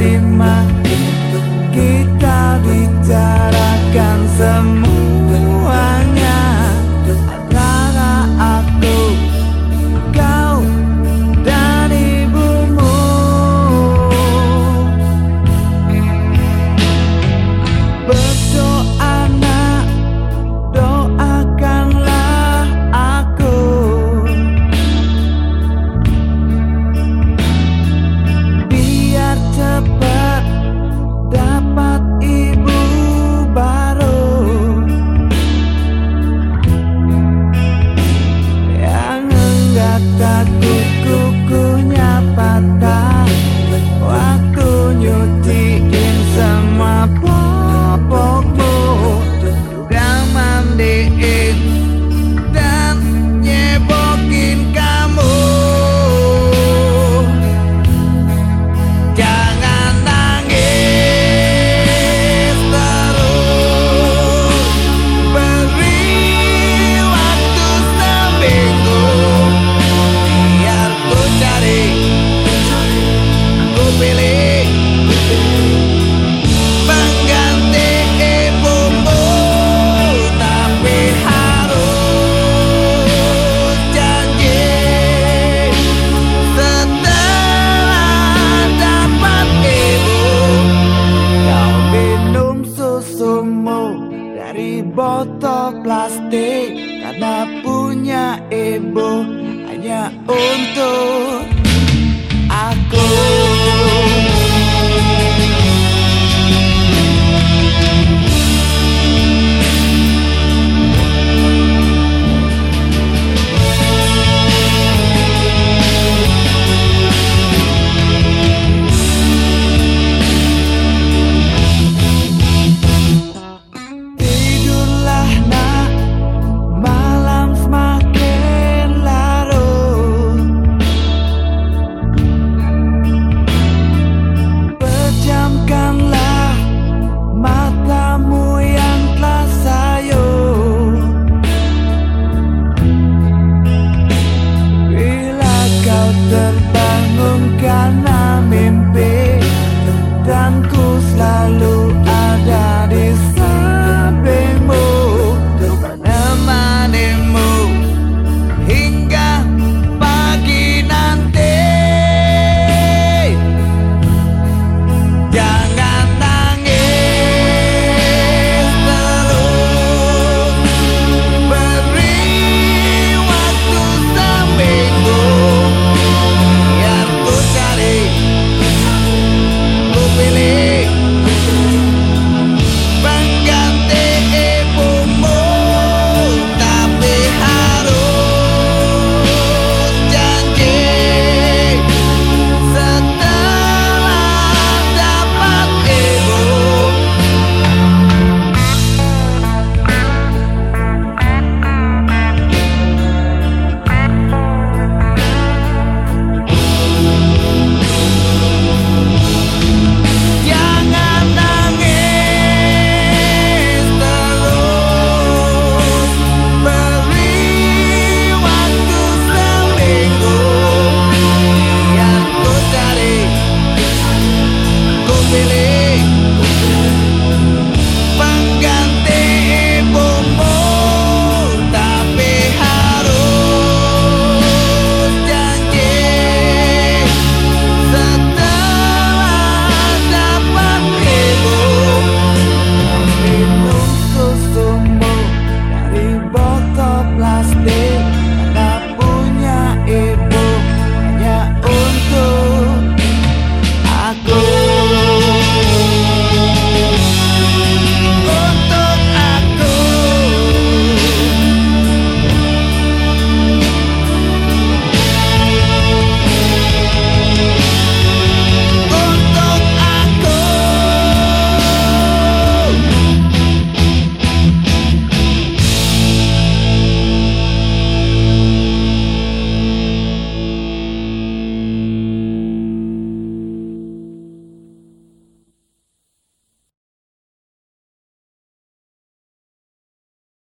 lima itu kita bicarakan semua. Kukunya patah Waktu pilih Pengganti ibumu Tapi harus janji. Setelah dapat ibu Kau minum susumu Dari botol plastik. Karena punya ibu Hanya untuk